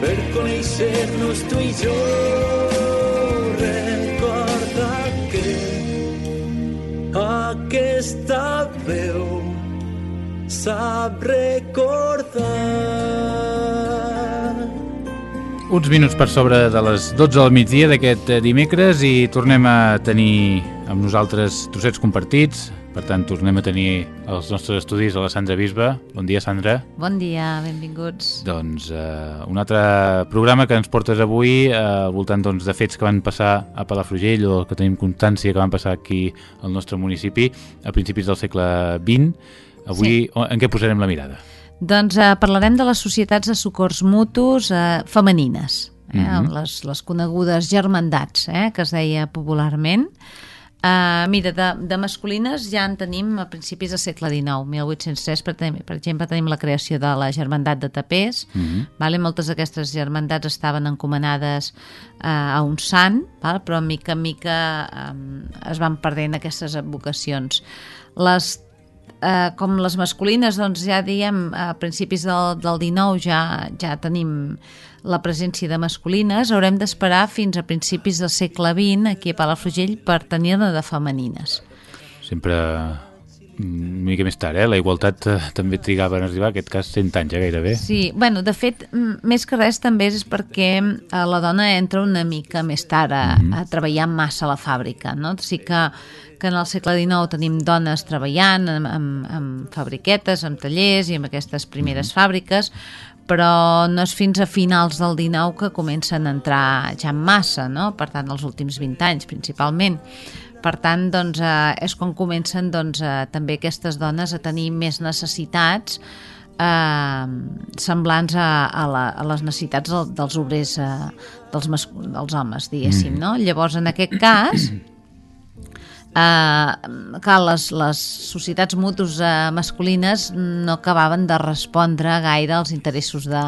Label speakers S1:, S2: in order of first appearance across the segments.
S1: per conèixer-nos tu i jo. Recorda que aquesta veu sap recordar.
S2: Uns minuts per sobre de les 12 del migdia d'aquest eh, dimecres i tornem a tenir amb nosaltres trossets compartits. Per tant, tornem a tenir els nostres estudis a la Sandra Bisba. Bon dia, Sandra.
S3: Bon dia, benvinguts.
S2: Doncs eh, un altre programa que ens portes avui eh, al voltant doncs, de fets que van passar a Palafrugell o que tenim constància que van passar aquí al nostre municipi a principis del segle XX. Avui
S3: Sí.
S2: en què posarem la mirada?
S3: Doncs eh, parlarem de les societats de socors mutus eh, femenines, eh,
S2: Mhm.
S3: les, les conegudes germandats, eh, que es deia popularment. Uh, mira, de, de masculines ja en tenim a principis del segle XIX, 1803, per, per exemple, tenim la creació de la Germandat de Tapers,
S2: Mhm.
S3: vale? moltes d'aquestes germandats estaven encomanades uh, a un sant, val? però mica en mica um, es van perdent aquestes advocacions. Les eh, com les masculines, doncs ja diem, a principis del, del 19 ja, ja tenim la presència de masculines, haurem d'esperar fins a principis del segle XX aquí a Palafrugell per tenir-ne de femenines.
S2: Sempre mm, una mica més tard, eh? La igualtat eh, també trigava en arribar, en aquest cas 100 anys ja gairebé.
S3: Sí, bueno, de fet, mm, més que res també és perquè eh, la dona entra una mica més tard a, a treballar massa a la fàbrica, no? Sí que, que en el segle XIX tenim dones treballant amb, amb, amb fabriquetes, amb tallers i amb aquestes primeres fàbriques, però no és fins a finals del XIX que comencen a entrar ja en massa, no? Per tant, els últims 20 anys, principalment. Per tant, doncs, eh, és quan comencen doncs, eh, també aquestes dones a tenir més necessitats eh, semblants a, a, la, a les necessitats del, dels obrers, eh, dels, dels homes, diguéssim, no? Llavors, en aquest cas, eh, les, les societats mutus eh, masculines no acabaven de respondre gaire als interessos de,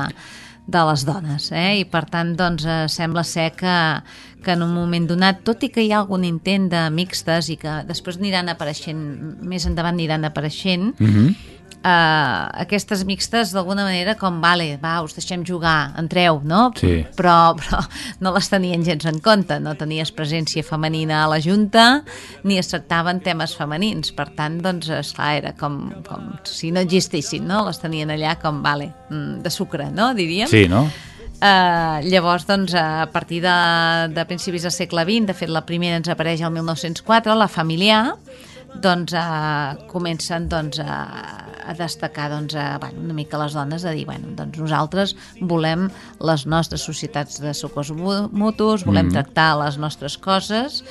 S3: de les dones, eh? i per tant doncs, eh, sembla ser que, que en un moment donat, tot i que hi ha algun intent de mixtes i que després aniran apareixent, més endavant aniran apareixent,
S2: Mm -hmm.
S3: Eh, aquestes mixtes d'alguna manera com, vale, va, us deixem jugar, entreu, no?
S2: Sí.
S3: Però, però no les tenien gens en compte, no tenies presència femenina a la Junta, ni es tractaven temes femenins, per tant, doncs, esclar, era com, com si no existissin, no? Les tenien allà com, vale, mm, de sucre, no? Diríem.
S2: Sí, no?
S3: Uh, llavors, doncs, a partir de, de principis del segle XX, de fet, la primera ens apareix el 1904, la familiar, doncs uh, comencen doncs, a, a destacar doncs, a, bueno, una mica les dones a dir, bueno, doncs nosaltres volem les nostres societats de socors mu- mutus, volem
S2: Mhm.
S3: tractar les nostres coses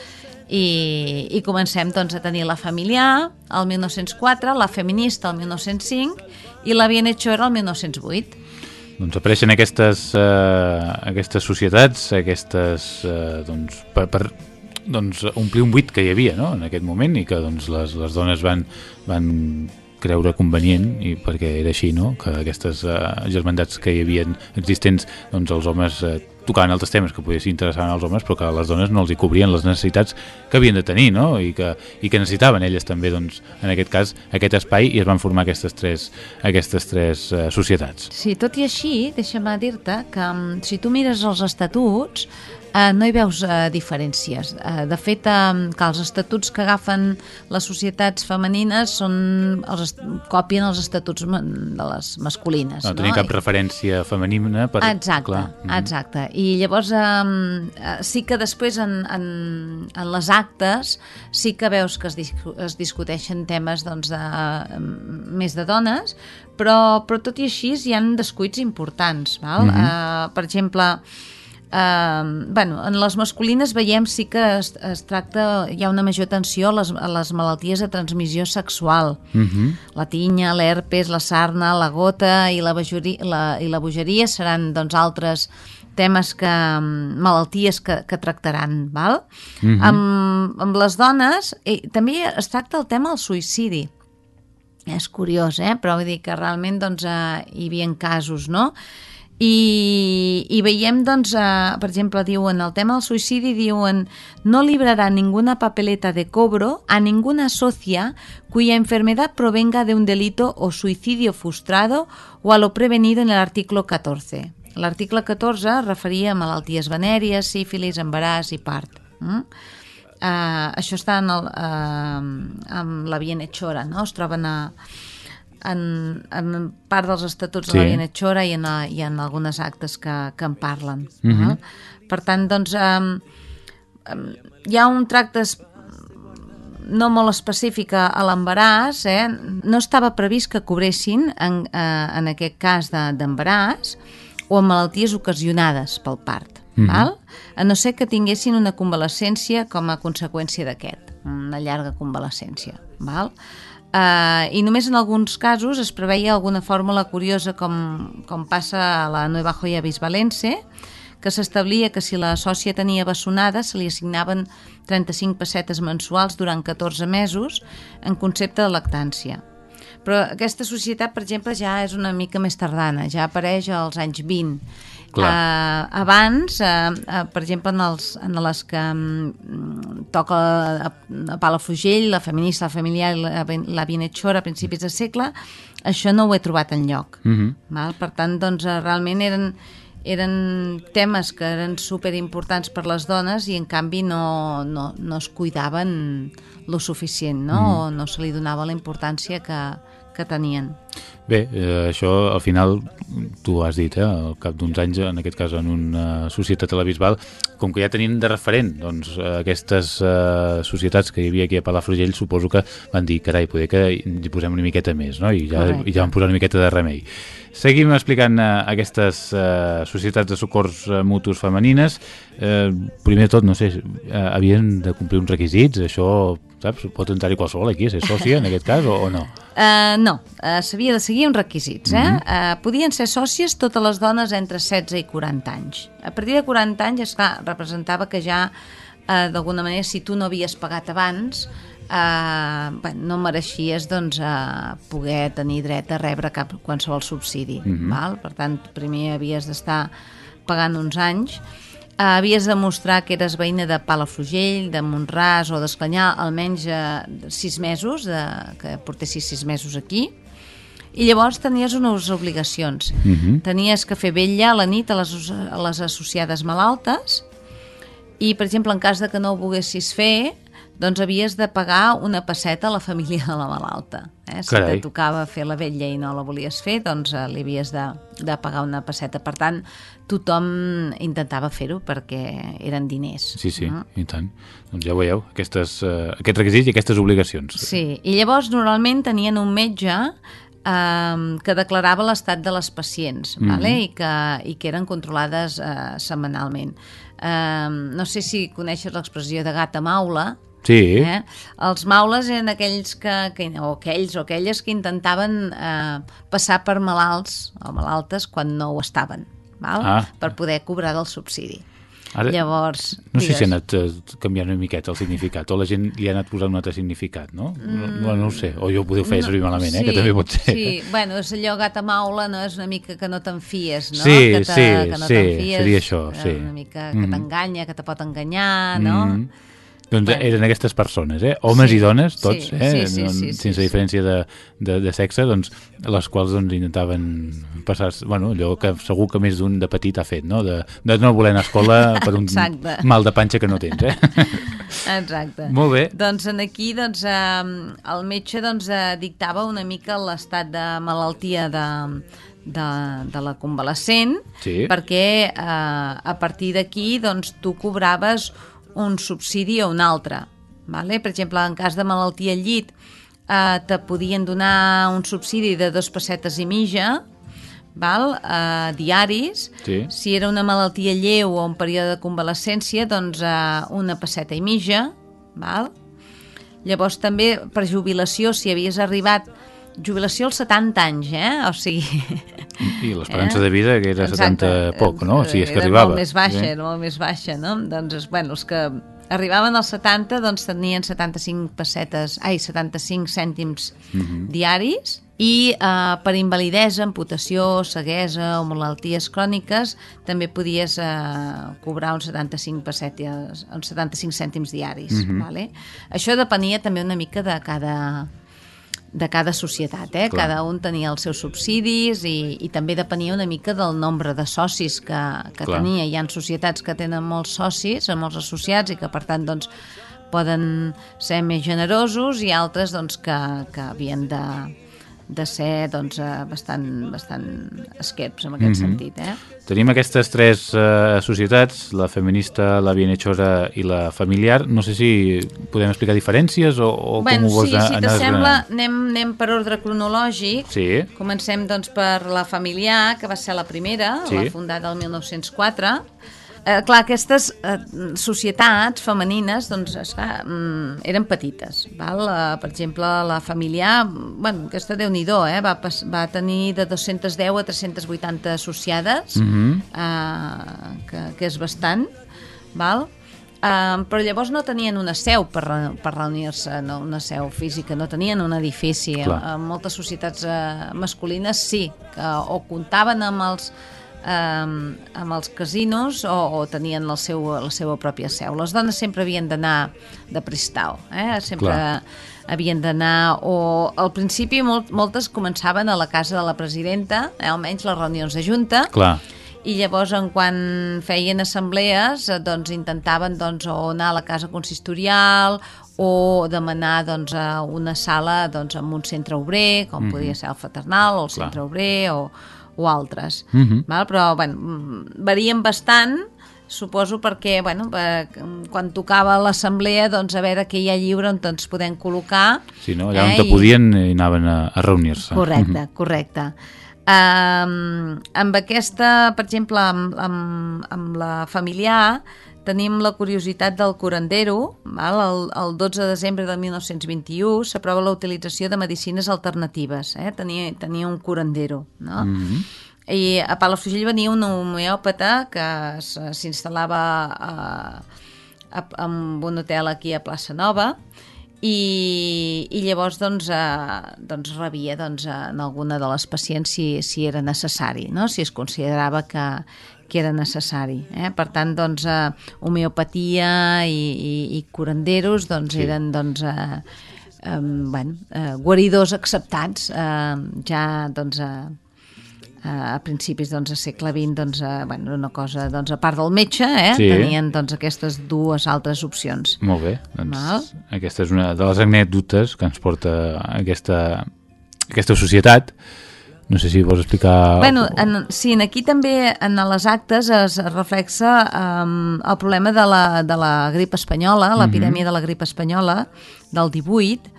S3: i, i comencem doncs, a tenir la familiar el 1904, la feminista el 1905 i la bienhechora el 1908.
S2: Doncs apareixen aquestes, eh, aquestes societats, aquestes, eh, doncs, per, per doncs, omplir un buit que hi havia no? en aquest moment i que doncs, les, les dones van, van creure convenient i perquè era així, no? que aquestes eh, germandats que hi havien existents doncs els homes eh, tocaven altres temes que poguessin interessar als homes però que les dones no els hi cobrien les necessitats que havien de tenir no? I, que, i que necessitaven elles també doncs, en aquest cas aquest espai i es van formar aquestes tres, aquestes tres eh, societats
S3: Sí, tot i així, deixa'm dir-te que mm, si tu mires els estatuts eh, no hi veus eh, diferències. Eh, de fet, eh, que els estatuts que agafen les societats femenines són els copien els estatuts de les masculines.
S2: No tenia cap
S3: I-
S2: referència femenina per...
S3: Exacte,
S2: clar, mhm.
S3: exacte. I llavors um, sí que després en, en, en les actes sí que veus que es, discu es discuteixen temes doncs, de, més de dones, però, però tot i així hi han descuits importants. Val?
S2: Mhm.
S3: uh, per exemple, Uh, bueno, en les masculines veiem sí que es, es tracta, hi ha una major atenció a les, a les malalties de transmissió sexual
S2: Mhm.
S3: la tinya, l'herpes, la sarna, la gota i la, bogeria, la, i la bogeria seran doncs, altres temes que, malalties que, que tractaran, val?
S2: Mhm.
S3: amb, amb les dones eh, també es tracta el tema del suïcidi. És curiós, eh? però vull dir que realment doncs, eh, hi havia casos, no? I, i veiem, doncs, eh, per exemple, diuen, el tema del suïcidi, diuen, no librará ninguna papeleta de cobro a ninguna socia cuya enfermedad provenga de un delito o suicidio frustrado o a lo prevenido en el artículo 14. L'article 14 es referia a malalties venèries, sífilis, embaràs i part. Mm? Uh, això està en, el, uh, amb la Bienhechora, no? Es troben a, en, en part dels estatuts
S2: Sí.
S3: de la Bienhechora i en, a, i en algunes actes que, que en parlen.
S2: Mhm.
S3: val? Per tant, doncs, um, um, hi ha un tracte no molt específica a l'embaràs, eh? no estava previst que cobressin en, eh, en aquest cas de- d'embaràs o en malalties ocasionades pel part,
S2: Mhm.
S3: val? a no ser que tinguessin una convalescència com a conseqüència d'aquest, una llarga convalescència. Val? Uh, I només en alguns casos es preveia alguna fórmula curiosa com, com passa a la Nueva Joya Bisbalense, que s'establia que si la sòcia tenia bessonada se li assignaven 35 pessetes mensuals durant 14 mesos en concepte de lactància. Però aquesta societat, per exemple, ja és una mica més tardana, ja apareix als anys 20.
S2: Clar.
S3: Uh, abans, uh, uh, per exemple, en, els, en les que um, toca a, a Palafrugell, la feminista, la familiar i la, la bienhechora a principis de segle, això no ho he trobat en lloc.
S2: Mhm.
S3: Val? Per tant, doncs, realment eren, eren temes que eren super importants per les dones i en canvi no, no, no es cuidaven lo suficient, no? Mm. o no se li donava la importància que, que tenien.
S2: Bé, eh, això al final, tu has dit, eh, al cap d'uns anys, en aquest cas en una societat a la Bisbal, com que ja tenien de referent doncs, aquestes eh, societats que hi havia aquí a Palafrugell, suposo que van dir, carai, poder que hi posem una miqueta més, no? I ja,
S3: Correcte.
S2: i ja van posar una miqueta de remei. Seguim explicant eh, aquestes eh, societats de socors eh, mutus femenines. Eh, primer de tot, no sé, eh, havien de complir uns requisits, això, saps? Pot entrar-hi qualsevol aquí, ser sòcia, en aquest cas, o, o no?
S3: Uh, no, uh, s'havia de seguir uns requisits. Eh?
S2: Mhm.
S3: uh, podien ser sòcies totes les dones entre 16 i 40 anys. A partir de 40 anys, esclar, representava que ja, uh, d'alguna manera, si tu no havies pagat abans, uh, bueno, no mereixies doncs, uh, poder tenir dret a rebre cap qualsevol subsidi.
S2: Mhm.
S3: val? Per tant, primer havies d'estar pagant uns anys, Uh, havies de mostrar que eres veïna de Palafrugell, de Montràs o d'Esclanyà almenys uh, sis mesos, de, que portessis sis mesos aquí, i llavors tenies unes obligacions.
S2: Mhm.
S3: Tenies que fer vetlla a la nit a les, a les associades malaltes i, per exemple, en cas de que no ho volguessis fer, doncs havies de pagar una passeta a la família de la malalta. Eh? Si
S2: Carai.
S3: te tocava fer la vetlla i no la volies fer, doncs eh, li havies de, de pagar una passeta. Per tant, tothom intentava fer-ho perquè eren diners.
S2: Sí, sí,
S3: no?
S2: i tant. Doncs ja veieu, aquestes, uh, aquests requisits i aquestes obligacions.
S3: Sí, i llavors normalment tenien un metge eh, que declarava l'estat de les pacients
S2: Mhm.
S3: vale? I, que, i que eren controlades eh, setmanalment. Eh, no sé si coneixes l'expressió de gata maula,
S2: Sí,
S3: Eh? Els maules eren aquells que, que, o aquells o aquelles que intentaven eh, passar per malalts o malaltes quan no ho estaven, val?
S2: Ah.
S3: per poder cobrar del subsidi.
S2: Ara,
S3: Llavors,
S2: no sé si ha anat eh, canviant una miqueta el significat, o la gent li ha anat posant un altre significat, no? No, no, no ho sé, o jo ho podeu fer servir malament, eh, que també pot ser.
S3: Sí, bueno, és allò gata maula, no? És una mica que no te'n fies, no?
S2: Sí,
S3: que te,
S2: sí,
S3: que no
S2: sí,
S3: fies,
S2: seria això,
S3: eh,
S2: sí.
S3: Una mica que
S2: Mhm.
S3: t'enganya, que te pot enganyar, no?
S2: Mhm. Doncs
S3: Bueno.
S2: eren aquestes persones, eh? homes
S3: Sí,
S2: i dones, tots,
S3: sí,
S2: eh?
S3: sí, sí,
S2: No-
S3: sí, sí,
S2: sense
S3: sí.
S2: diferència de, de, de sexe, doncs, les quals doncs, intentaven passar, bueno, allò que segur que més d'un de petit ha fet, no? De, de no voler anar a escola per un
S3: Exacte.
S2: mal de panxa que no tens, eh?
S3: Exacte.
S2: Molt bé.
S3: Doncs en aquí doncs, eh, el metge doncs, eh, dictava una mica l'estat de malaltia de, de, de la convalescent
S2: Sí.
S3: perquè eh, a partir d'aquí doncs, tu cobraves un subsidi o un altre. Vale? Per exemple, en cas de malaltia al llit eh, te podien donar un subsidi de dos pessetes i mitja val? Eh, diaris
S2: Sí.
S3: si era una malaltia lleu o un període de convalescència, doncs eh, una passeta i mitja, val? Llavors també per jubilació, si havies arribat jubilació als 70 anys, eh? O sigui...
S2: I l'esperança eh? de vida, que era
S3: Exacte.
S2: 70 poc, no? O sigui, és que
S3: era
S2: arribava.
S3: molt més baixa,
S2: Sí.
S3: era molt més baixa, no? Doncs, bueno, els que arribaven als 70, doncs tenien 75 pessetes, ai, 75 cèntims
S2: Mhm.
S3: diaris, i eh, per invalidesa, amputació, ceguesa o malalties cròniques també podies eh, cobrar uns 75 pessetes, uns 75 cèntims diaris,
S2: Mhm.
S3: vale? Això depenia també una mica de cada de cada societat, eh?
S2: Clar.
S3: cada un tenia els seus subsidis i, i també depenia una mica del nombre de socis que, que
S2: Clar.
S3: tenia. Hi ha societats que tenen molts socis, molts associats i que per tant doncs, poden ser més generosos i altres doncs, que, que havien de, de ser doncs, eh, bastant, bastant esquerps en aquest
S2: Mhm.
S3: sentit. Eh?
S2: Tenim aquestes tres eh, societats, la feminista, la bienhechora i la familiar. No sé si podem explicar diferències o, o
S3: bueno,
S2: com ho vols
S3: sí, si t'assembla, anem, anem per ordre cronològic.
S2: Sí,
S3: Comencem doncs, per la familiar, que va ser la primera,
S2: Sí.
S3: la fundada el 1904. Eh, clar, aquestes eh, societats femenines doncs, esclar, mm, eren petites. Val? Eh, per exemple, la familiar, mm, bueno, aquesta déu nhi eh? va, va tenir de 210 a 380 associades,
S2: Mhm.
S3: eh, que, que és bastant. Val? Um, però llavors no tenien una seu per, per reunir-se, no, una seu física, no tenien un edifici. En moltes societats uh, masculines sí, que o comptaven amb els, um, amb els casinos o, o tenien el seu, la seva pròpia seu. Les dones sempre havien d'anar de prestau, eh? sempre
S2: Clar.
S3: havien d'anar, o al principi molt, moltes començaven a la casa de la presidenta, eh? almenys les reunions de junta,
S2: clar.
S3: I llavors en quan feien assemblees eh, doncs intentaven doncs, o anar a la casa consistorial o demanar doncs, a una sala doncs, en un centre obrer com podia ser el Fraternal o el
S2: Clar.
S3: centre obrer o, o altres
S2: Mhm.
S3: val? però bueno, mm, varien bastant suposo perquè bueno, per, quan tocava l'assemblea doncs a veure què hi ha lliure on ens podem col·locar
S2: Sí, no? Allà on
S3: eh,
S2: te
S3: i-
S2: podien i anaven a, a reunir-se.
S3: Correcte, correcte. Um, amb aquesta, per exemple, amb, amb, amb la familiar, tenim la curiositat del curandero. Val? El, el 12 de desembre de 1921 s'aprova la utilització de medicines alternatives. Eh? Tenia, tenia un curandero. No?
S2: Mhm.
S3: I a Palafrugell venia un homeòpata que s'instal·lava a, a, en un hotel aquí a Plaça Nova i, i llavors doncs, eh, doncs rebia doncs, en alguna de les pacients si, si era necessari, no? si es considerava que, que era necessari. Eh? Per tant, doncs, eh, homeopatia i, i, i curanderos doncs,
S2: Sí.
S3: sí. eren doncs, eh, eh, bueno, eh, guaridors acceptats eh, ja doncs, eh, a principis doncs, a segle XX doncs, eh, bueno, una cosa, doncs, a part del metge eh,
S2: Sí.
S3: tenien doncs, aquestes dues altres opcions
S2: Molt bé, doncs
S3: Val.
S2: aquesta és una de les anècdotes que ens porta aquesta, aquesta societat. No sé si vols explicar...
S3: Bueno, en, sí, en aquí també en les actes es reflexa um, el problema de la, de la grip espanyola, l'epidèmia de la grip espanyola del 18,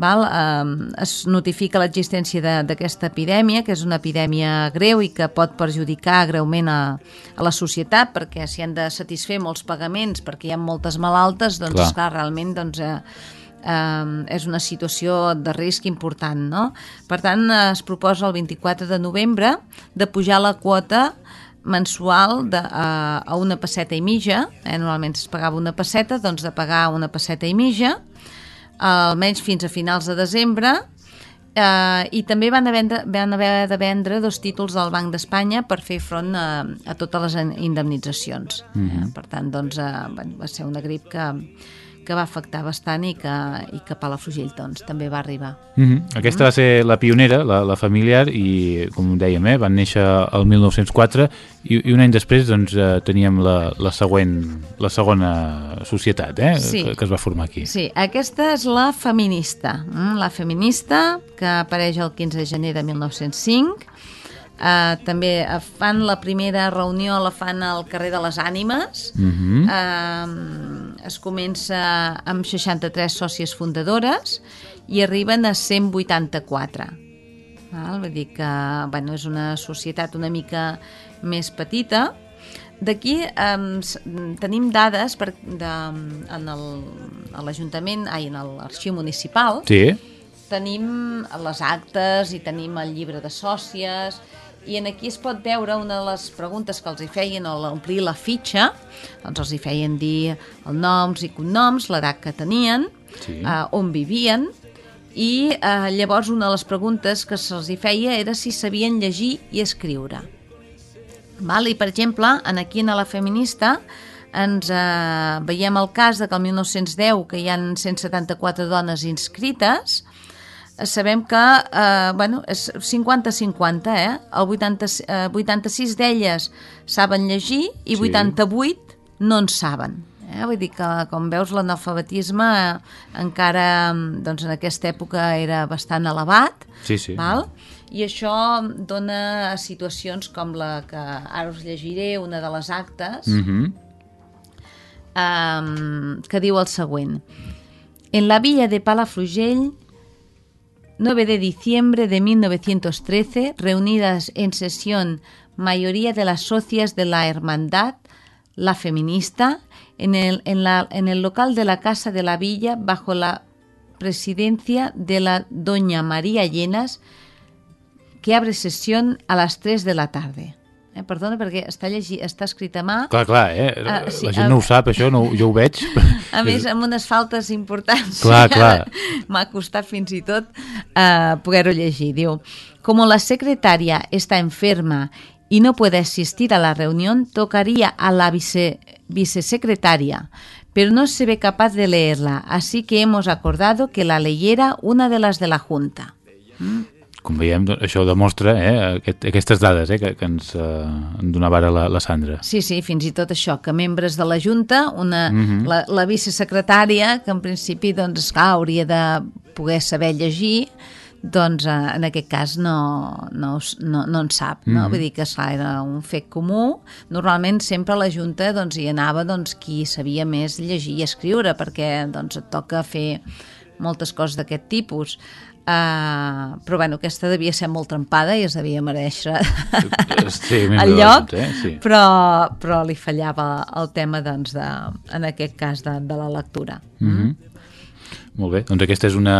S3: val? Um, es notifica l'existència d'aquesta epidèmia, que és una epidèmia greu i que pot perjudicar greument a, a la societat, perquè s'hi han de satisfer molts pagaments, perquè hi ha moltes malaltes, doncs,
S2: Clar.
S3: esclar, realment, doncs, eh, eh, és una situació de risc important, no? Per tant, eh, es proposa el 24 de novembre de pujar la quota mensual de, a, a una passeta i mitja, eh? normalment es pagava una passeta, doncs de pagar una passeta i mitja, almenys fins a finals de desembre, eh, i també van, de, van haver de vendre dos títols del Banc d'Espanya per fer front a, a totes les indemnitzacions. Mm -hmm. eh? Per tant, doncs, eh, va ser una grip que, que va afectar bastant i que, i que Palafrugell doncs, també va arribar.
S2: Mhm. Aquesta va ser la pionera, la, la familiar, i com dèiem, eh, van néixer el 1904 i, i un any després doncs, eh, teníem la, la, següent, la segona societat eh,
S3: Sí.
S2: que, que es va formar aquí.
S3: Sí, aquesta és la feminista. mm, La feminista, que apareix el 15 de gener de 1905. Uh, també eh, fan la primera reunió, la fan al carrer de les Ànimes.
S2: Mhm.
S3: Uh, es comença amb 63 sòcies fundadores i arriben a 184. Val? Vull dir que bueno, és una societat una mica més petita. D'aquí um, tenim dades per, de, en l'Ajuntament, ai, en l'arxiu municipal,
S2: Sí,
S3: tenim les actes i tenim el llibre de sòcies i en aquí es pot veure una de les preguntes que els hi feien al omplir la fitxa, doncs els hi feien dir els noms i cognoms, l'edat que tenien,
S2: Sí.
S3: eh, on vivien, i eh, llavors una de les preguntes que se'ls hi feia era si sabien llegir i escriure. Val? I, per exemple, en aquí en la feminista ens eh, veiem el cas de que el 1910 que hi han 174 dones inscrites sabem que eh, bueno, és 50-50 eh? el 80, eh, 86 d'elles saben llegir i
S2: Sí.
S3: 88 no en saben eh? vull dir que com veus l'analfabetisme eh, encara doncs, en aquesta època era bastant elevat
S2: Sí, sí.
S3: Val? I això dona situacions com la que ara us llegiré, una de les actes, mm.
S2: Mhm.
S3: um, que diu el següent. En la villa de Palafrugell, 9 de diciembre de 1913, reunidas en sesión mayoría de las socias de la Hermandad, la feminista, en el, en, la, en el local de la Casa de la Villa, bajo la presidencia de la doña María Llenas, que abre sesión a las 3 de la tarde. Eh, perdona, perquè està, llegi, està escrit a mà,
S2: Clar, clar, eh?
S3: Ah, sí,
S2: la gent
S3: ah,
S2: no ho sap, això, no, jo ho veig.
S3: a més amb unes faltes importants.
S2: Clar,
S3: i
S2: clar.
S3: M'ha costat fins i tot uh, poder-ho llegir. Diu, como la secretaria está enferma y no puede asistir a la reunión, tocaría a la vice, vicesecretaria, pero no se ve capaz de leerla, así que hemos acordado que la leyera una de las de la Junta.
S2: Com veiem, doncs, això demostra eh, aquest, aquestes dades eh, que, que ens eh, en donava ara la, la Sandra.
S3: Sí, sí, fins i tot això, que membres de la Junta, una,
S2: Mhm.
S3: la, la vicesecretària, que en principi doncs, clar, hauria de poder saber llegir, doncs eh, en aquest cas no, no, no, no en sap, no?
S2: Mhm.
S3: Vull dir que esclar, era un fet comú. Normalment sempre a la Junta doncs, hi anava doncs, qui sabia més llegir i escriure, perquè doncs, et toca fer moltes coses d'aquest tipus. Uh, però bueno, aquesta devia ser molt trempada i es devia mereixer
S2: Sí,
S3: el lloc,
S2: eh? Sí.
S3: però, però li fallava el tema, doncs, de, en aquest cas, de, de la lectura.
S2: Mm -hmm. Molt bé, doncs aquesta és una,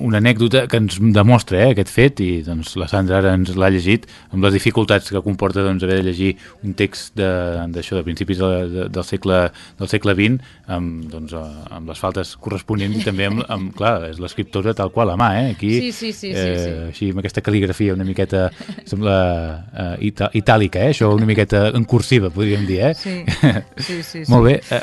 S2: una anècdota que ens demostra eh, aquest fet i doncs, la Sandra ara ens l'ha llegit amb les dificultats que comporta doncs, haver de llegir un text de- d'això de, de principis de, de, del, segle, del segle XX amb, doncs, amb les faltes corresponents i també amb, amb clar, és l'escriptora tal qual a mà, eh? Aquí,
S3: Sí, sí, sí, sí,
S2: eh,
S3: sí.
S2: Així, amb aquesta cal·ligrafia una miqueta, sembla eh, ita itàlica, eh? Això una miqueta en cursiva, podríem dir, eh?
S3: Sí, sí, sí.
S2: Molt bé. Eh,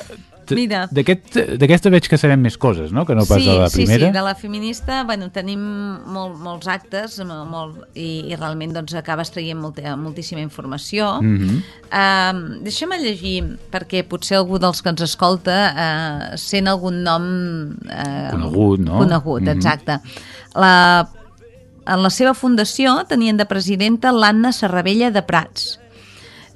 S2: D'aquesta veig que sabem més coses, no?, que no pas
S3: sí,
S2: de la
S3: sí,
S2: primera.
S3: sí, de la feminista bueno, tenim molt, molts actes mo- molt, i, i realment doncs, acabes traient molta, moltíssima informació. Mm. -hmm. uh, Deixa'm llegir, perquè potser algú dels que ens escolta uh, sent algun nom... Uh,
S2: Conegut, no?
S3: Conegut,
S2: Mhm.
S3: exacte. La, en la seva fundació tenien de presidenta l'Anna Serravella de Prats.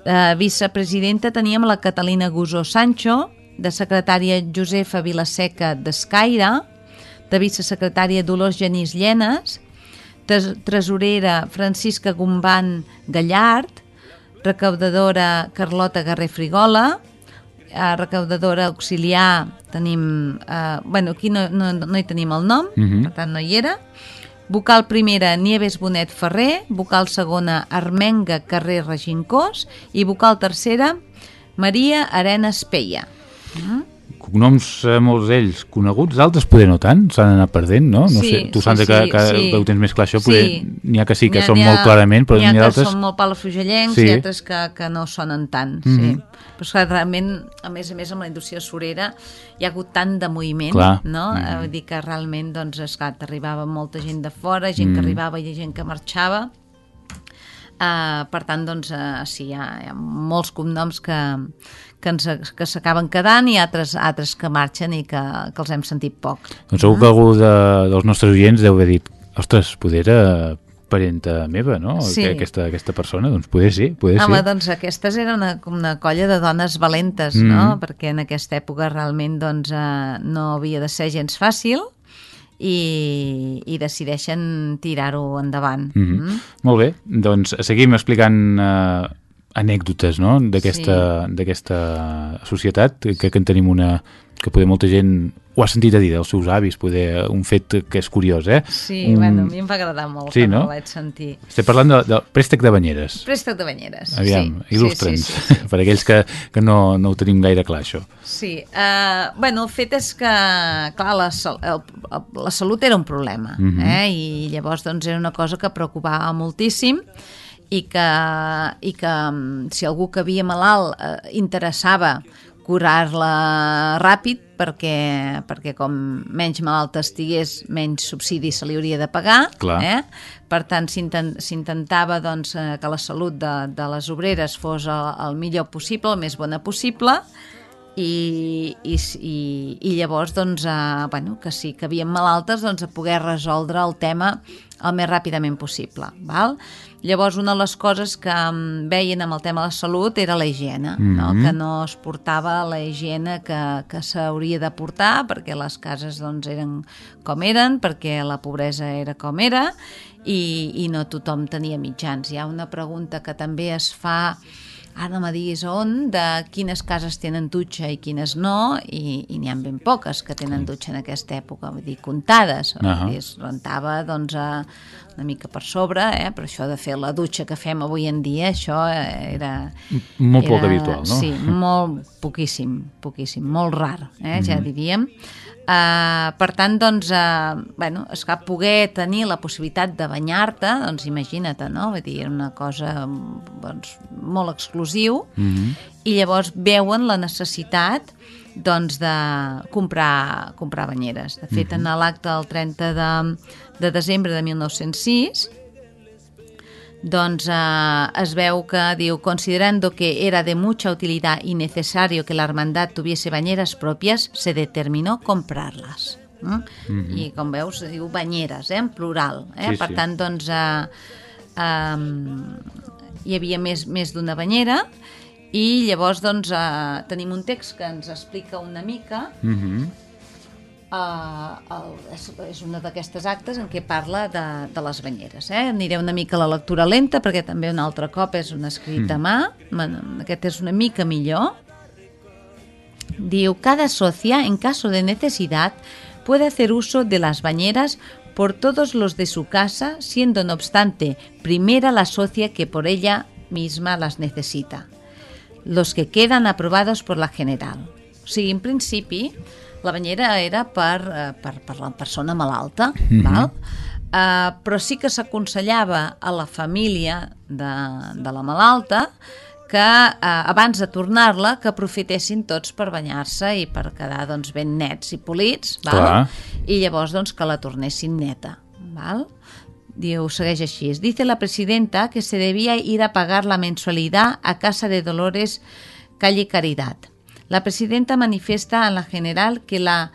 S3: De vicepresidenta teníem la Catalina Gusó Sancho, de secretària Josefa Vilaseca d'Escaire, de vicesecretària Dolors Genís Llenes, tresorera Francisca Gumban Gallard, recaudadora Carlota Garrer Frigola, eh, recaudadora auxiliar tenim... Eh, bueno, aquí no, no, no hi tenim el nom,
S2: Mhm.
S3: per tant no hi era. Vocal primera, Nieves Bonet Ferrer. Vocal segona, Armenga Carrer Regincós. I vocal tercera, Maria Arenas Peia.
S2: Cognoms, eh, molts d'ells coneguts, d'altres poder no tant, s'han anat perdent, no? no
S3: Sí,
S2: sé, tu,
S3: sí,
S2: Sandra, que,
S3: sí,
S2: que,
S3: sí.
S2: que ho tens més clar, això, poder
S3: Sí.
S2: n'hi ha que sí, que són molt clarament, però
S3: n'hi ha
S2: n'hi ha
S3: que
S2: d'altres...
S3: són molt palafrugellencs
S2: Sí.
S3: i altres que, que no sonen tant, sí.
S2: Mhm.
S3: Però és que realment, a més a més, amb la indústria surera hi ha hagut tant de moviment,
S2: Clar.
S3: no?
S2: Mhm.
S3: Eh, Vull dir que realment, doncs, esclar, t'arribava molta gent de fora, gent que
S2: Mhm.
S3: arribava i gent que marxava, Uh, per tant, doncs, uh, sí, hi ha, hi ha molts cognoms que, que, ens, que s'acaben quedant i altres, altres que marxen i que, que els hem sentit poc.
S2: Doncs segur que algú de, dels nostres oients deu haver dit ostres, poder era parenta meva, no?
S3: Sí.
S2: Que Aquesta, aquesta persona, doncs poder sí, poder
S3: Home,
S2: sí.
S3: doncs aquestes eren una, una colla de dones valentes,
S2: Mm.
S3: no? Perquè en aquesta època realment doncs, eh, no havia de ser gens fàcil i, i decideixen tirar-ho endavant.
S2: Mm -hmm. Molt bé, doncs seguim explicant eh, anècdotes no? d'aquesta d'aquesta societat, que, que en tenim una, que poder molta gent ho ha sentit a dir dels seus avis, poder un fet que és curiós, eh?
S3: Sí,
S2: un...
S3: bueno, a mi em va agradar molt
S2: Sí,
S3: quan
S2: no?
S3: vaig sentir.
S2: Estem parlant de, de préstec de banyeres.
S3: Préstec de banyeres.
S2: Aviam,
S3: sí,
S2: il·lustra'ns,
S3: Sí, sí, sí, sí.
S2: per aquells que, que no, no ho tenim gaire clar, això.
S3: Sí, uh, bueno, el fet és que, clar, la, el, el, la salut era un problema,
S2: Mhm.
S3: eh? i llavors doncs, era una cosa que preocupava moltíssim i que, i que mm, si algú que havia malalt eh, interessava curar-la ràpid perquè, perquè com menys malalta estigués, menys subsidi se li hauria de pagar.
S2: Clar.
S3: Eh? Per tant, s'inten- s'intentava doncs, eh, que la salut de, de les obreres fos el, el millor possible, el més bona possible, i, i, i, i llavors doncs, eh, bueno, que sí que havien malaltes doncs, a poder resoldre el tema el més ràpidament possible. Val? Llavors una de les coses que mm, veien amb el tema de la salut era la higiene, no?
S2: Mhm.
S3: que no es portava la higiene que, que s'hauria de portar perquè les cases doncs, eren com eren, perquè la pobresa era com era i, i no tothom tenia mitjans. Hi ha una pregunta que també es fa ara me diguis on, de quines cases tenen dutxa i quines no, i, i n'hi ha ben poques que tenen dutxa en aquesta època, vull dir, comptades. Uh. -huh. Es rentava doncs, a, una mica per sobre, eh? però això de fer la dutxa que fem avui en dia, això eh, era...
S2: Molt poc
S3: era,
S2: habitual, no?
S3: Sí, molt poquíssim, poquíssim, molt rar, eh? Ja diríem. Uh, per tant, doncs, uh, bueno, es va poder tenir la possibilitat de banyar-te, doncs imagina't, no? Vull dir, era una cosa doncs, molt exclusiu,
S2: Mhm.
S3: i llavors veuen la necessitat doncs, de comprar, comprar banyeres. De fet, en l'acte del 30 de, de desembre de 1906, doncs eh, es veu que diu, considerando que era de mucha utilidad y necesario que la hermandad tuviese bañeras propias, se determinó comprarlas. Mm? I com veus, diu banyeres, eh, en plural. Eh?
S2: Sí,
S3: per
S2: sí.
S3: tant, doncs, eh, eh, hi havia més, més d'una banyera i llavors doncs, eh, tenim un text que ens explica una mica
S2: Mhm.
S3: Uh, el, és, és una d'aquestes actes en què parla de, de les banyeres. Eh? Aniré una mica a la lectura lenta perquè també un altre cop és un escrit a mà. Bueno, aquest és una mica millor. Diu, cada socia, en caso de necesidad, puede hacer uso de las bañeras por todos los de su casa, siendo no obstante primera la socia que por ella misma las necesita. Los que quedan aprobados por la general. O sigui, en principi, la banyera era per, eh, per, per la persona malalta,
S2: Mhm.
S3: val? Uh, però sí que s'aconsellava a la família de, de la malalta que uh, abans de tornar-la que aprofitessin tots per banyar-se i per quedar doncs, ben nets i polits val?
S2: Clar.
S3: i llavors doncs, que la tornessin neta val? Diu, segueix així. Dice la presidenta que se debía ir a pagar la mensualidad a Casa de Dolores, calle Caridad. La presidenta manifiesta a la general que la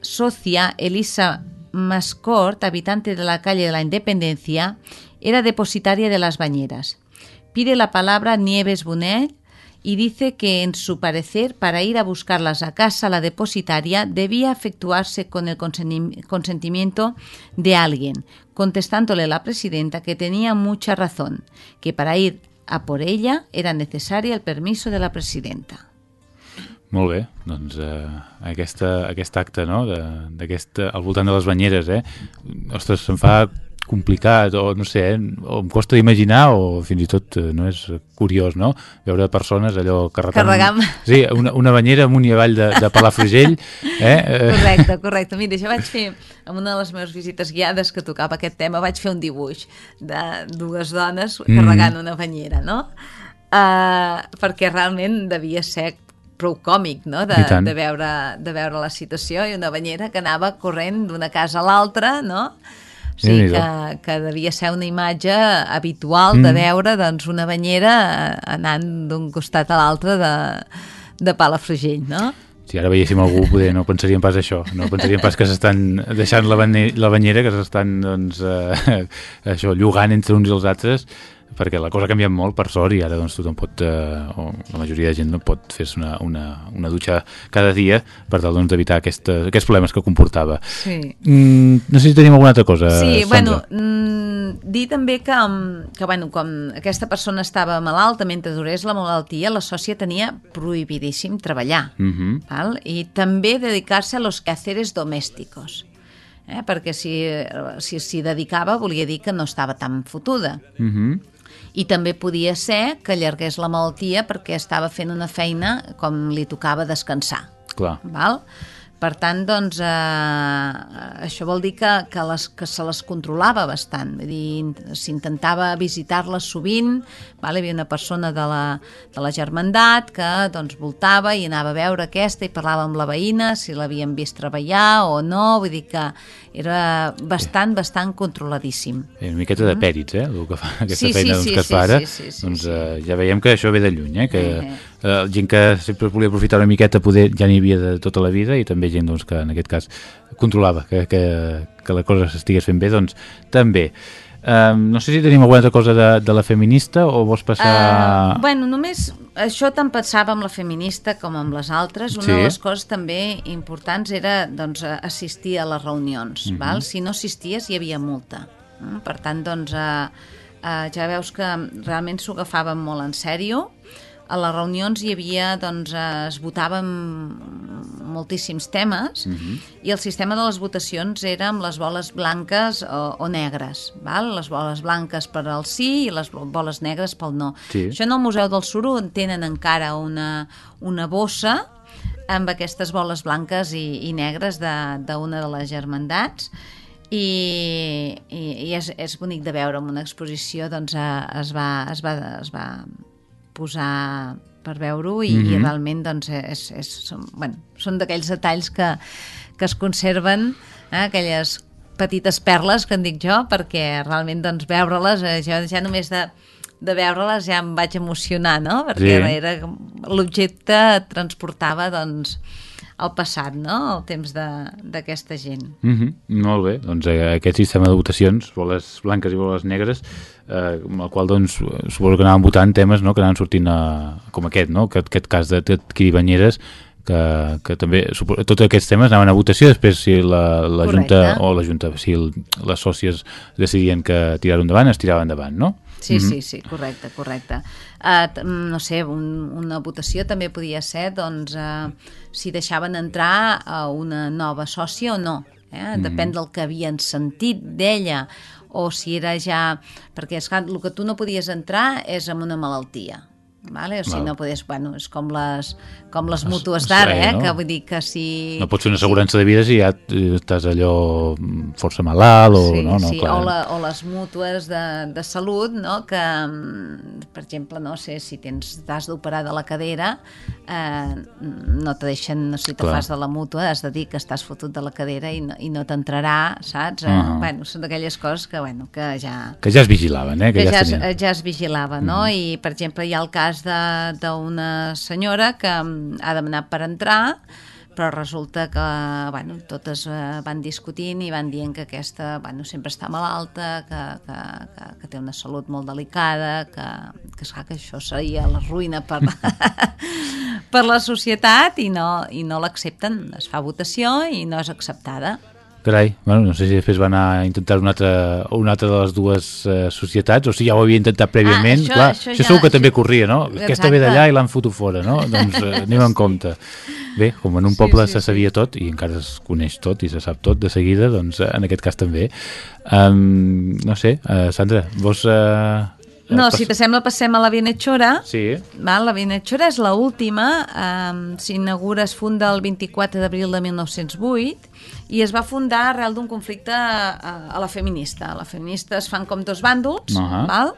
S3: socia Elisa Mascort, habitante de la calle de la Independencia, era depositaria de las bañeras. Pide la palabra Nieves Bunel y dice que, en su parecer, para ir a buscarlas a casa la depositaria debía efectuarse con el consentimiento de alguien, contestándole la presidenta que tenía mucha razón, que para ir a por ella era necesario el permiso de la presidenta.
S2: Molt bé, doncs eh, aquesta, aquest acte, no?, de- al voltant de les banyeres, eh? Ostres, se'm fa complicat, o no sé, eh? o em costa d'imaginar, o fins i tot eh, no és curiós, no?, veure persones allò carregant...
S3: Carregant.
S2: Sí, una, una banyera amunt i avall de, de Palafrugell, eh? eh?
S3: Correcte, correcte. Mira, jo vaig fer, en una de les meves visites guiades que tocava aquest tema, vaig fer un dibuix de dues dones carregant una banyera, no? Uh, perquè realment devia ser prou còmic, no?, de, de, veure, de veure la situació i una banyera que anava corrent d'una casa a l'altra, no? O sigui, que, que devia ser una imatge habitual de veure doncs, una banyera eh, anant d'un costat a l'altre de, de Palafrugell, no?
S2: Si ara veiéssim algú, poder, no pensaríem pas això, no pensaríem pas que s'estan deixant la, bane la banyera, que s'estan, doncs, eh, això, llogant entre uns i els altres. Perquè la cosa ha canviat molt, per sort, i ara doncs, tothom pot, eh, o la majoria de gent no pot fer una, una, una dutxa cada dia per tal doncs, d'evitar aquests problemes que comportava.
S3: Sí.
S2: Mm, no sé si tenim alguna altra cosa,
S3: Sí,
S2: Sandra.
S3: bueno, mm, dir també que, mm, que bueno, com aquesta persona estava malalta, mentre durés la malaltia, la sòcia tenia prohibidíssim treballar,
S2: Mm -hmm.
S3: val? i també dedicar-se a los quehaceres domésticos, eh? perquè si s'hi si, si dedicava volia dir que no estava tan fotuda.
S2: Mm -hmm.
S3: I també podia ser que allargués la malaltia perquè estava fent una feina com li tocava descansar.
S2: Clar.
S3: Val? Per tant, doncs, eh, això vol dir que, que, les, que se les controlava bastant. Vull dir, s'intentava visitar-les sovint, val? hi havia una persona de la, de la germandat que doncs, voltava i anava a veure aquesta i parlava amb la veïna si l'havien vist treballar o no, vull dir que era bastant, bastant controladíssim.
S2: Una miqueta de pèrits, eh, el que fa, aquesta
S3: Sí, sí,
S2: feina doncs,
S3: sí,
S2: que es
S3: sí,
S2: fa ara.
S3: sí, sí, sí,
S2: doncs
S3: sí.
S2: eh, ja veiem que això ve de lluny, eh, que
S3: Eh,
S2: eh, gent que sempre volia aprofitar una miqueta poder ja n'hi havia de tota la vida i també gent doncs, que en aquest cas controlava que, que, que la cosa s'estigués fent bé, doncs també. Um, no sé si tenim alguna altra cosa de, de la feminista o vols passar...
S3: Uh, bueno, només això tant pensava amb la feminista com amb les altres. Una
S2: Sí.
S3: de les coses també importants era doncs, assistir a les reunions.
S2: Mhm.
S3: Mm -hmm. val? Si no assisties hi havia multa. Mm? Per tant, doncs, uh, uh, ja veus que realment s'ho agafaven molt en sèrio. A les reunions hi havia, doncs, es votaven moltíssims temes.
S2: Mm.
S3: i el sistema de les votacions era amb les boles blanques o, o negres, val? les boles blanques per al sí i les boles negres pel no.
S2: Sí.
S3: Això en el Museu del Suro en tenen encara una, una bossa amb aquestes boles blanques i, i negres de- d'una de, de les germandats i, i, i és, és bonic de veure en una exposició doncs eh, es, va, es, va, es va posar per veure-ho i, mm -hmm. i realment doncs, és, és, són, bueno, són d'aquells detalls que, que es conserven, eh, aquelles petites perles que en dic jo, perquè realment doncs, veure-les, eh, jo ja només de, de veure-les ja em vaig emocionar, no? Perquè
S2: Sí.
S3: era l'objecte transportava doncs, al passat, no? El temps de- d'aquesta gent.
S2: Mm -hmm. Molt bé, doncs eh, aquest sistema de votacions, boles blanques i boles negres, eh, amb el qual doncs suposo que anaven votant temes no? que anaven sortint a, com aquest, no? Aquest, aquest cas de d'adquirir banyeres que, que també, tots aquests temes anaven a votació, després si la, la
S3: Correcte.
S2: Junta, o la Junta, si el, les sòcies decidien que tirar endavant, es tirava endavant, no?
S3: Sí, sí, sí, correcte, correcte. Uh, no sé, un, una votació també podia ser doncs, uh, si deixaven entrar a una nova sòcia o no. Eh? Depèn del que havien sentit d'ella o si era ja... Perquè és clar, el que tu no podies entrar és amb una malaltia. Vale? O sigui,
S2: Val.
S3: no podies, bueno, és com les, com les
S2: Es-
S3: mútues
S2: es
S3: d'ara, eh?
S2: no?
S3: que vull dir que si...
S2: No pot ser una assegurança de vida si ja eh, estàs allò mm, força malalt o...
S3: sí,
S2: no, no,
S3: sí,
S2: clar.
S3: o, la, o les mútues de, de salut, no? que, mm, per exemple, no sé, si tens t'has d'operar de la cadera, eh, no te deixen, no sé si te
S2: Clar.
S3: fas de la mútua, has de dir que estàs fotut de la cadera i no, i no t'entrarà, saps? Eh,
S2: Ah.
S3: Bueno, són d'aquelles coses que, bueno, que ja
S2: Que ja es vigilaven, eh?
S3: que ja,
S2: es
S3: ja es vigilava, no?
S2: Mhm.
S3: I, per exemple, hi ha el cas de- d'una senyora que mm, ha demanat per entrar, però resulta que, bueno, totes eh, van discutint i van dient que aquesta, bueno, sempre està malalta, que, que, que, que té una salut molt delicada, que, que, esclar, que això seria la ruïna per, per la societat i no, i no l'accepten. Es fa votació i no és acceptada.
S2: Carai, bueno, no sé si després va anar a intentar una altra, una altra de les dues eh, societats, o si ja ho havia intentat prèviament.
S3: Ah, això-
S2: Clar,
S3: això
S2: això
S3: ja-
S2: segur que també
S3: això-
S2: corria, no? Aquesta ve
S3: Exacte.
S2: d'allà i l'han fotut fora, no? doncs eh, anem en compte. Bé, com en un
S3: Sí,
S2: poble
S3: sí,
S2: se
S3: sí.
S2: sabia tot i encara es coneix tot i se sap tot de seguida, doncs eh, en aquest cas també. Um, no sé, uh, Sandra, vols... Uh,
S3: No, si t'assembla passem a la Bienhechora.
S2: Sí,
S3: Val, la Bienhechora és la última, eh, s'inaugura, es funda el 24 d'abril de 1908 i es va fundar arrel d'un conflicte a, a la feminista. A la feminista es fan com dos bàndols,
S2: Ahà.
S3: val?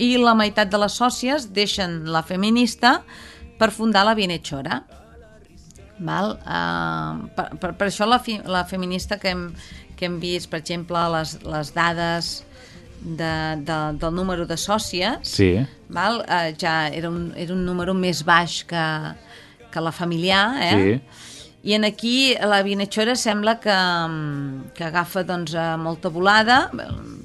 S3: i la meitat de les sòcies deixen la feminista per fundar la Bienhechora. Val? Uh, per, per, per això la, fi, la feminista que hem, que hem vist, per exemple, les, les dades de, de, del número de sòcies,
S2: sí.
S3: val? Uh, ja era un, era un número més baix que, que la familiar, eh?
S2: Sí.
S3: I en aquí la Bienhechora sembla que, que agafa doncs, eh, molta volada,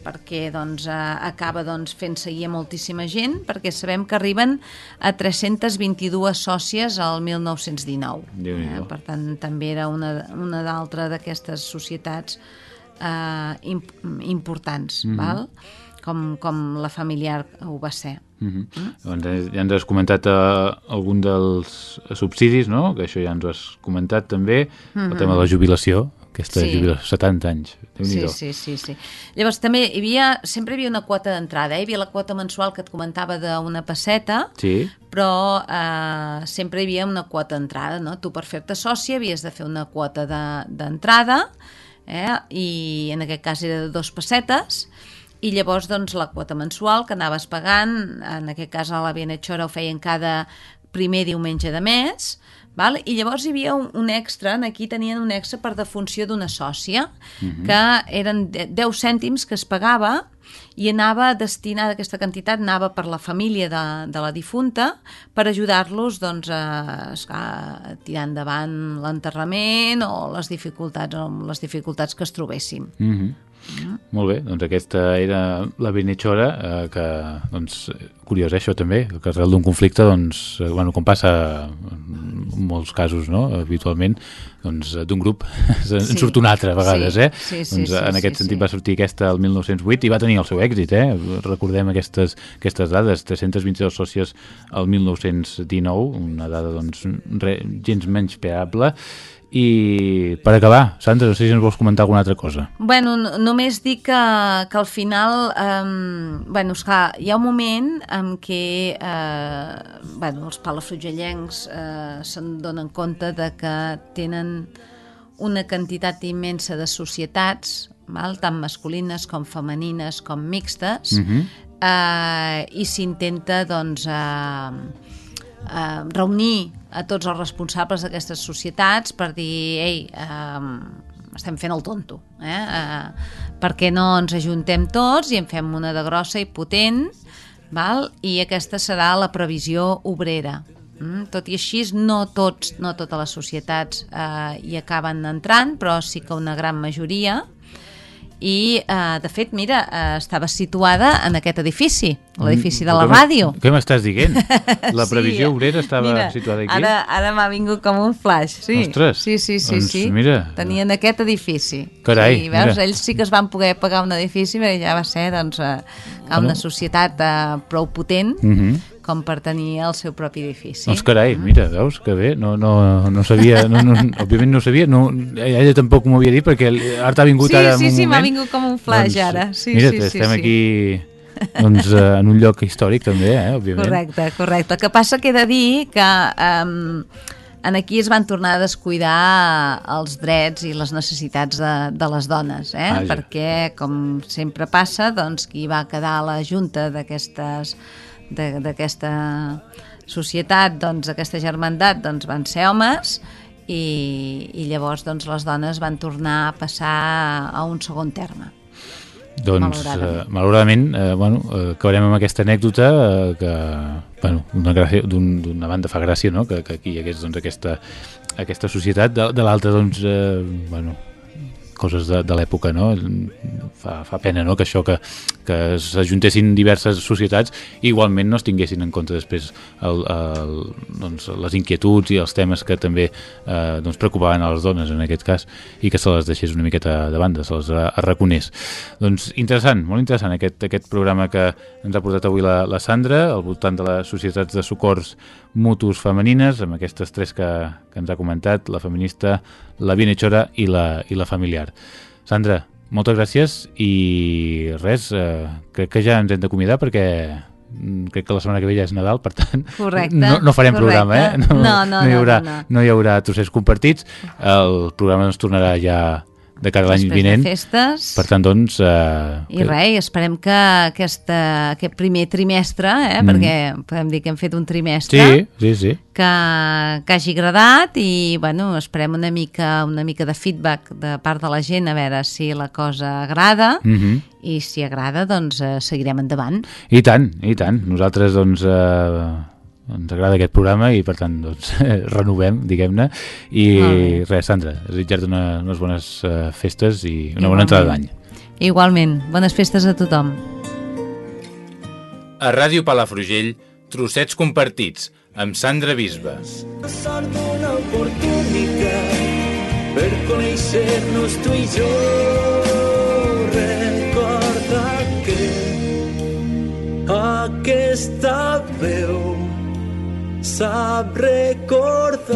S3: perquè doncs, eh, acaba doncs, fent seguir a moltíssima gent, perquè sabem que arriben a 322 sòcies al 1919.
S2: Déu-n'hi-do.
S3: Eh? Per tant, també era una, una d'altra d'aquestes societats eh, imp importants,
S2: Mhm.
S3: val? Com, com la familiar ho va ser.
S2: Mm -hmm. doncs eh, ja ens has comentat uh, algun dels subsidis, no? que això ja ens ho has comentat també, mm -hmm. el tema de la jubilació, aquesta
S3: Sí.
S2: jubilació, 70 anys,
S3: Sí, sí, sí, sí. Llavors també hi havia, sempre hi havia una quota d'entrada, eh? hi havia la quota mensual que et comentava d'una passeta,
S2: Sí,
S3: però eh, sempre hi havia una quota d'entrada, no? Tu per fer-te sòcia havies de fer una quota de- d'entrada, eh? i en aquest cas era de dos pessetes, i llavors doncs la quota mensual que anaves pagant, en aquest cas a la Bienhechora ho feien cada primer diumenge de mes, val? i llavors hi havia un, un extra, aquí tenien un extra per defunció d'una sòcia, que eren de- 10 cèntims que es pagava i anava destinada, aquesta quantitat anava per la família de, de la difunta per ajudar-los doncs, a, a tirar endavant l'enterrament o les dificultats, o les dificultats que es trobessin.
S2: mm -hmm. Molt bé, doncs aquesta era la Benetxora, eh, que, doncs, curiós eh, això també, que arrel d'un conflicte, doncs, eh, bueno, com passa en molts casos, no?, habitualment, doncs, d'un grup en
S3: Sí.
S2: surt un altre a vegades,
S3: Sí,
S2: eh?
S3: sí, sí,
S2: doncs,
S3: sí,
S2: en aquest
S3: sí,
S2: sentit
S3: sí.
S2: va sortir aquesta el 1908 i va tenir el seu èxit, eh? Recordem aquestes, aquestes dades, 322 sòcies al 1919, una dada, doncs, re, gens menys peable, i per acabar, Sandra, no sé si ens vols comentar alguna altra cosa.
S3: Bueno, només dir que, que al final, um, bueno, esclar, hi ha un moment en què eh, bueno, els palafrugellencs eh, se'n donen compte de que tenen una quantitat immensa de societats, val? tant masculines com femenines com mixtes,
S2: Mhm.
S3: eh, i s'intenta doncs, eh, eh, reunir a tots els responsables d'aquestes societats per dir, ei, eh, estem fent el tonto, eh? eh, per què no ens ajuntem tots i en fem una de grossa i potent, val? i aquesta serà la previsió obrera. Mm? Tot i així, no, tots, no totes les societats eh, hi acaben entrant, però sí que una gran majoria, i eh, de fet, mira, eh, estava situada en aquest edifici, l'edifici de la ràdio.
S2: Què m'estàs dient? La
S3: Sí,
S2: previsió obrera estava
S3: mira,
S2: situada aquí?
S3: Ara, ara m'ha vingut com un flash, sí.
S2: Ostres,
S3: sí, sí, sí,
S2: doncs
S3: sí.
S2: mira.
S3: Tenien aquest edifici.
S2: Carai,
S3: sí, veus,
S2: mira.
S3: ells sí que es van poder pagar un edifici perquè ja va ser doncs, eh, una societat eh, prou potent
S2: Mhm.
S3: Com per tenir el seu propi edifici.
S2: Doncs carai, mira, veus, que bé, no, no, no sabia, no, no, òbviament no sabia, no, ella tampoc m'ho havia dit perquè ara t'ha vingut
S3: Sí,
S2: ara en
S3: sí,
S2: un
S3: sí, m'ha
S2: moment.
S3: vingut com un flash ara. Sí,
S2: mira,
S3: sí, sí,
S2: estem
S3: sí.
S2: aquí doncs, eh, en un lloc històric també, eh, òbviament.
S3: Correcte, correcte. El que passa que he de dir que um, en aquí es van tornar a descuidar els drets i les necessitats de, de les dones, eh?
S2: Vaja.
S3: perquè, com sempre passa, doncs, qui va quedar a la junta d'aquestes d'aquesta societat, doncs, aquesta germandat, doncs, van ser homes i, i llavors doncs, les dones van tornar a passar a un segon terme.
S2: Doncs,
S3: Malauradament.
S2: eh, malauradament, eh, bueno, eh, acabarem amb aquesta anècdota eh, que, bueno, d'una banda fa gràcia, no?, que, que aquí hi hagués doncs, aquesta, aquesta societat, de, de l'altra, doncs, eh, bueno, coses de, de l'època, no? Fa, fa pena, no?, que això, que, que s'ajuntessin diverses societats i igualment no es tinguessin en compte després el, el, doncs, les inquietuds i els temes que també eh, doncs, preocupaven a les dones en aquest cas i que se les deixés una miqueta de banda, se les arraconés. Doncs interessant, molt interessant aquest, aquest programa que ens ha portat avui la, la Sandra al voltant de les societats de socors mutus femenines, amb aquestes tres que, que ens ha comentat, la feminista, la bienhechora i la, i la familiar. Sandra, moltes gràcies i res, eh, crec que ja ens hem d'acomiadar perquè mm, crec que la setmana que ve ja és Nadal, per tant
S3: Correcte,
S2: no, no farem
S3: correcte.
S2: programa, eh?
S3: No, no,
S2: hi
S3: no,
S2: haurà,
S3: no, no.
S2: no hi haurà trossers compartits, el programa ens tornarà ja de cara a l'any
S3: Després
S2: vinent,
S3: de festes...
S2: per tant, doncs... Eh,
S3: I res, i esperem que aquesta, aquest primer trimestre, eh,
S2: Mm.
S3: perquè podem dir que hem fet un trimestre,
S2: Sí, sí, sí.
S3: que, que hagi agradat i bueno, esperem una mica, una mica de feedback de part de la gent a veure si la cosa agrada
S2: Mm -hmm.
S3: i si agrada doncs eh, seguirem endavant.
S2: I tant, i tant. Nosaltres, doncs, eh, ens agrada aquest programa i, per tant, doncs, renovem, diguem-ne. I
S3: bé.
S2: res, Sandra, desitjar-te una, unes bones eh, festes i una bona entrada d'any.
S3: Igualment, bones festes a tothom.
S2: A Ràdio Palafrugell, trossets compartits, amb Sandra Bisba.
S1: La sort d'una oportunitat per conèixer-nos tu i jo. Recorda que aquesta veu sabré recordar.